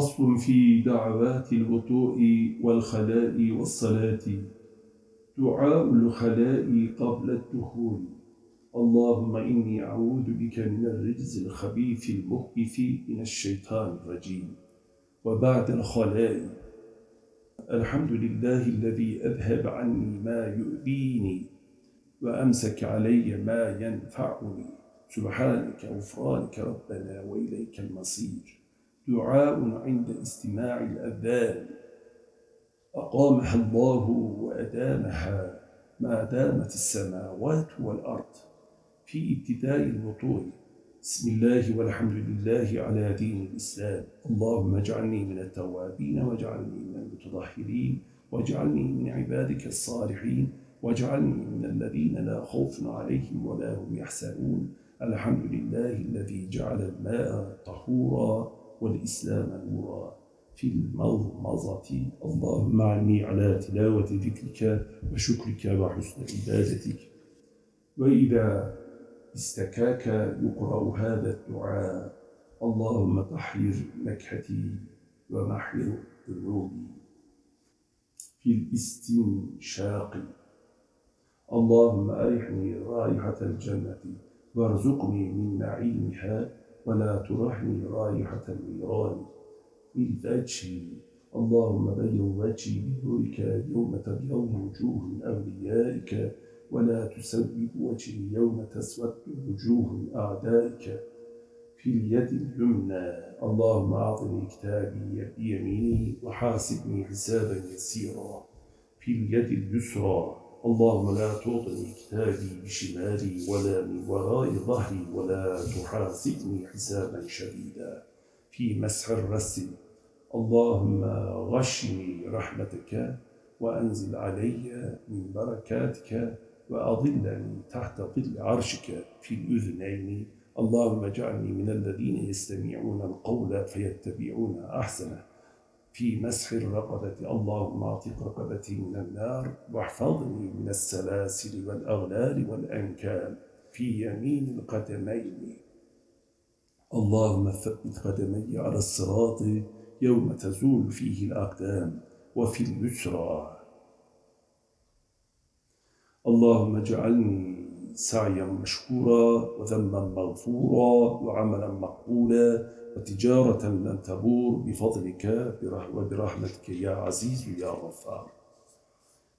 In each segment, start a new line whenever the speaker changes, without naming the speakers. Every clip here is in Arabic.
فصل في دعوات الوضوء والخلاء والصلاة. دعاء الخلاء قبل الدخول. اللهم إني أعوذ بك من الرجز الخبيث المخبث من الشيطان الرجيم. وبعد الخلاء. الحمد لله الذي أذهب عني ما يؤذيني وأمسك علي ما ينفعني. سبحانك غفرانك ربنا وإليك المصير. دعاء عند استماع الأذان. أقامها الله وأدامها ما دامت السماوات والأرض في ابتداء الوطور بسم الله والحمد لله على دين الإسلام. اللهم اجعلني من التوابين واجعلني من المتطهرين واجعلني من عبادك الصالحين واجعلني من الذين لا خوف عليهم ولا هم يحسنون الحمد لله الذي جعل الماء طهورا. والإسلام نورا في المضمضة اللهم عني على تلاوة ذكرك وشكرك وحسن عبادتك. وإذا استكاك يقرأ هذا الدعاء اللهم طهر نكهتي ومحر ذنوبي في الاستنشاق. اللهم أرحني رائحة الجنة وارزقني من نعيمها ولا ترحني رائحة النيران بالفجر اللهم بين وجهي بنورك يوم تبيض وجوه أوليائك ولا تسود وجهي يوم تسود وجوه أعدائك. في اليد اليمنى اللهم أعطني كتابي بيميني وحاسبني حسابا يسيرا. في اليد اليسرى اللهم لا تعطني كتابي بشمالي ولا من وراء ظهري ولا تحاسبني حسابا شديدا في مسح الرسل اللهم غشني رحمتك وأنزل علي من بركاتك وأظلني تحت ظل عرشك في الأذنين. اللهم اجعلني من الذين يستمعون القول فيتبعون أحسنه. في مسح الرقبة. اللهم اعتق رقبتي من النار واحفظني من السلاسل والأغلال والأنكال في يمين القدمين. اللهم ثبت قدمي على الصراط يوم تزول فيه الأقدام وفي اليسرى. اللهم اجعلني سعيا مشكورا وذنبا مغفورا وعملا مقبولا وتجارة لن تبور بفضلك وبرحمتك يا عزيز يا غفار.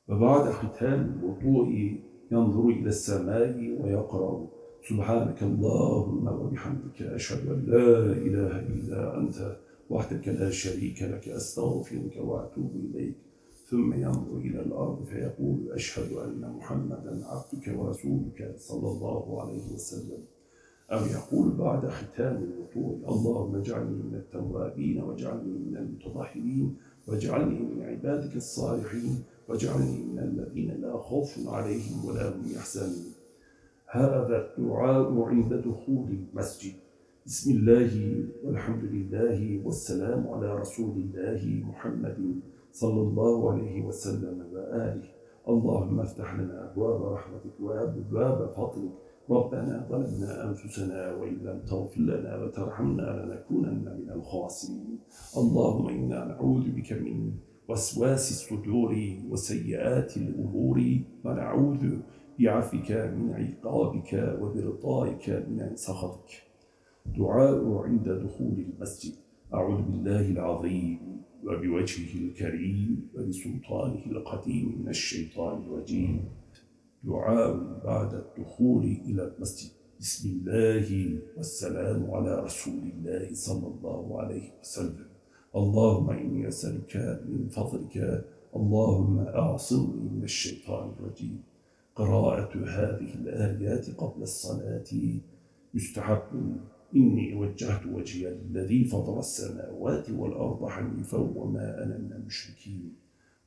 وبعد ختام الوضوء ينظر إلى السماء ويقرأ سبحانك اللهم وبحمدك أشهد أن لا إله إلا أنت وحدك لا شريك لك أستغفرك وأتوب إليك. ثم ينظر فيقول أشهد أن محمدا عبدك ورسولك صلى الله عليه وسلم. أو يقول بعد ختام الوطول اللهم اجعلني من التوابين واجعلني من المتطهرين واجعلني من عبادك الصالحين واجعلني من الذين لا خوف عليهم ولا هم يحزنون. هذا الدعاء عند دخول المسجد. بسم الله والحمد لله والسلام على رسول الله محمد. صلى الله عليه وسلم وآله. اللهم افتح لنا أبواب رحمتك وأبواب فضلك. ربنا ظلمنا أنفسنا وإن لم تغفر لنا وترحمنا لنكونن من الخاسرين. اللهم إنا نعوذ بك من وسواس الصدور وسيئات الأمور. ونعوذ بعفك من عقابك وبرضائك من سخطك دعاء عند دخول المسجد. أعوذ بالله العظيم. وبوجهه الكريم وبسلطانه القديم من الشيطان الرجيم. دعاء بعد الدخول إلى المسجد. بسم الله والسلام على رسول الله صلى الله عليه وسلم. اللهم إني أسألك من فضلك. اللهم أعصمني من الشيطان الرجيم. قراءة هذه الآيات قبل الصلاة مستحب إني وجهت وجهي للذي فطر السماوات والأرض حنيفا وما أنا من المشركين.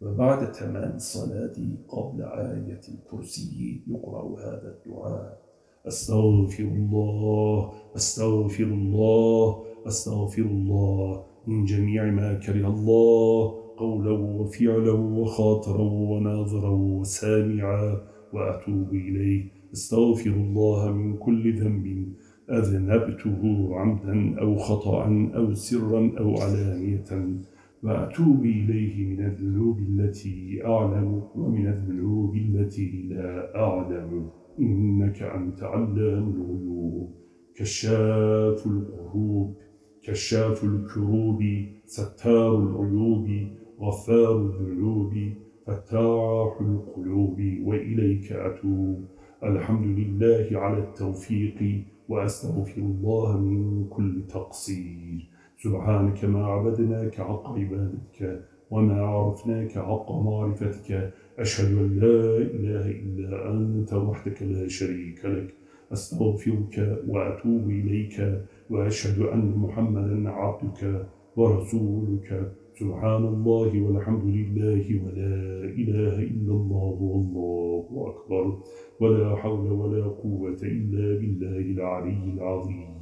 وبعد تمام الصلاة قبل آية الكرسي يقرأ هذا الدعاء. أستغفر الله أستغفر الله أستغفر الله. من جميع ما كره الله قولا وفعلا وخاطرا وناظرا وسامعا. وأتوب إليه. أستغفر الله من كل ذنب. أذنبته عمدا أو خطأ أو سرا أو علانية وأتوب إليه من الذنوب التي أعلم ومن الذنوب التي لا أعلم. إنك أنت علام الغيوب. كشاف القروب كشاف الكروب. ستار العيوب. غفار الذنوب. فتاح القلوب. وإليك أتوب. الحمد لله على التوفيق. وأستغفر الله من كل تقصير. سبحانك ما عبدناك حق عبادتك وما عرفناك حق معرفتك. أشهد أن لا إله إلا أنت وحدك لا شريك لك. أستغفرك وأتوب إليك وأشهد أن محمدا عبدك. ورسولك سبحان الله والحمد لله ولا إله إلا الله والله أكبر ولا حول ولا قوة إلا بالله العلي العظيم.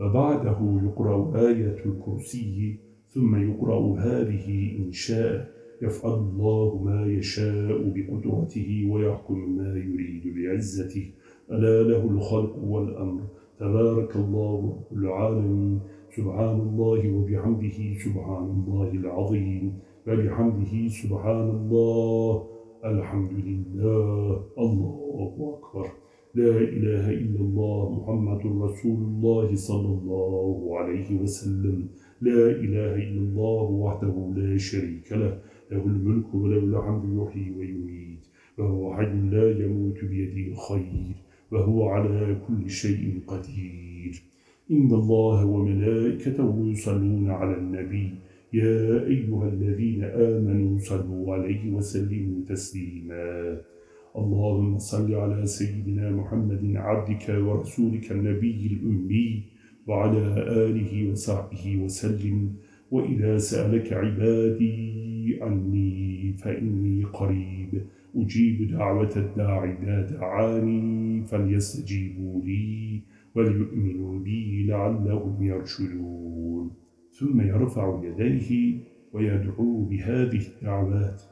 وبعده يقرأ آية الكرسي ثم يقرأ هذه إن شاء يفعل الله ما يشاء بقدرته ويحكم ما يريد بعزته. ألا له الخلق والأمر. تبارك الله العالمين. سبحان الله وبحمده سبحان الله العظيم. وبحمده سبحان الله. الحمد لله. الله أكبر. لا إله إلا الله محمد رسول الله صلى الله عليه وسلم. لا إله إلا الله وحده لا شريك له. له الملك وله الحمد يحيي ويميت. وهو حي لا يموت بيده الخير. وهو على كل شيء قدير. إن الله وملائكته يصلون على النبي. يا أيها الذين آمنوا صلوا عليه وسلموا تسليما. اللهم صل على سيدنا محمد عبدك ورسولك النبي الأمي وعلى آله وصحبه وسلم. وإذا سألك عبادي عني فإني قريب. أجيب دعوة الداعي إذا دعاني فليستجيبوا لي. وليؤمنوا بي لعلهم يرشدون. ثم يرفع يديه ويدعو بهذه الدعوات.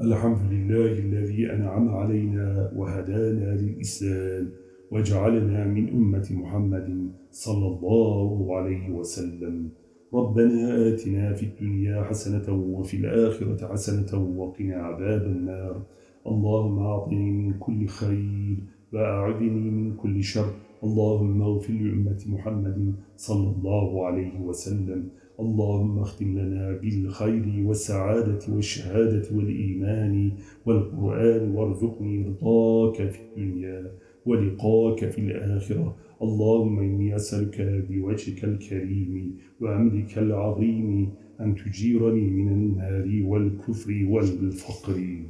الحمد لله الذي أنعم علينا وهدانا للإسلام وجعلنا من أمة محمد صلى الله عليه وسلم. ربنا آتنا في الدنيا حسنة وفي الآخرة حسنة وقنا عذاب النار. اللهم أعطني من كل خير وأعذني من كل شر. اللهم اغفر لأمة محمد صلى الله عليه وسلم. اللهم اختم لنا بالخير والسعادة والشهادة والإيمان والقرآن وارزقني رضاك في الدنيا ولقاك في الآخرة. اللهم إني أسألك بوجهك الكريم وأمرك العظيم أن تجيرني من النار والكفر والفقر.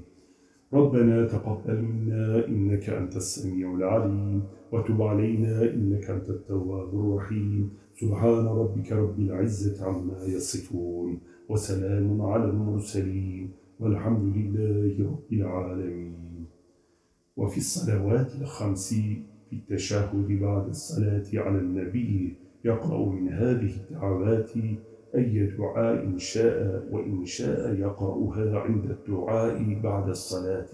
ربنا تقبل منا إنك أنت السميع العليم وتب علينا إنك أنت التواب الرحيم. سبحان ربك رب العزة عما يصفون وسلام على المرسلين والحمد لله رب العالمين. وفي الصلوات الخمس في التشهد بعد الصلاة على النبي يقرأ من هذه الدعوات أي دعاء شاء وإن شاء يقرأها عند الدعاء بعد الصلاة.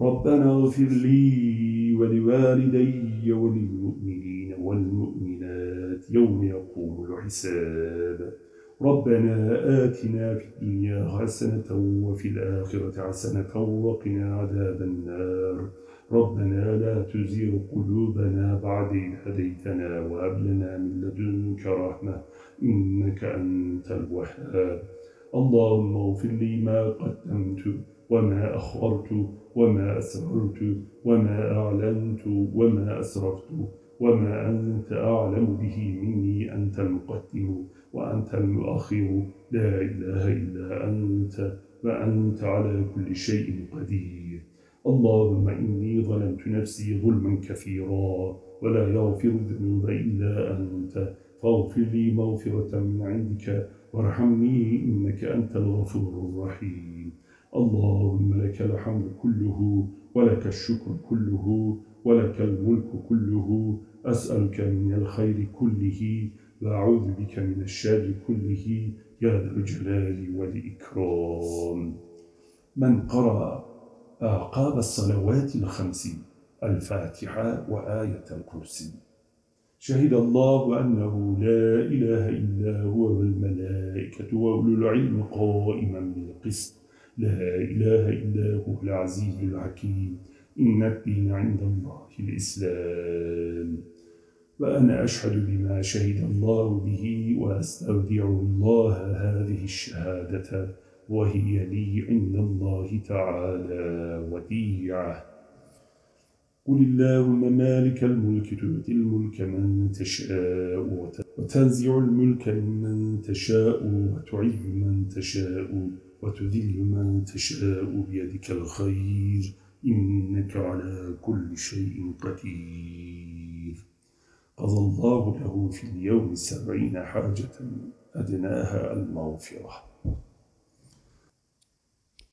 ربنا اغفر لي ولوالدي وللمؤمنين والمؤمنات يوم يقوم الحساب. ربنا آتنا في الدنيا حسنة وفي الآخرة حسنة وقنا عذاب النار. ربنا لا تزير قلوبنا بعد إذ هديتنا وهب لنا من لدنك رحمة إنك أنت الوهاب. اللهم اغفر لي ما قدمت وما أخرت وما أسررت وما أعلنت وما أسرفت وما أنت أعلم به مني أنت المقدم وأنت المؤخر. لا إله إلا أنت وأنت على كل شيء قدير. اللهم إني ظلمت نفسي ظلما كثيرا ولا يغفر الذنوب إلا أنت. فاغفر لي مغفرة من عندك وارحمني إنك أنت الغفور الرحيم. اللهم لك الحمد كله ولك الشكر كله ولك الملك كله. أسألك من الخير كله وأعوذ بك من الشر كله. يا ذا الجلال والإكرام. من قرأ أعقاب الصلوات الخمس الفاتحة وآية الكرسي. شهد الله أنه لا إله إلا هو والملائكة وأولو العلم قائما بالقسط. لا إله إلا هو العزيز الحكيم. إن الدين عند الله الإسلام. وأنا أشهد بما شهد الله به وأستودع الله هذه الشهادة وهي لي عند الله تعالى وديعة. قل اللهم مالك الملك تؤتي الملك من تشاء وتنزع الملك ممن تشاء وتعز من تشاء. وتذل من تشاء بيدك الخير. إنك على كل شيء قدير. قضى الله له في اليوم سبعين حاجة أدناها المغفرة.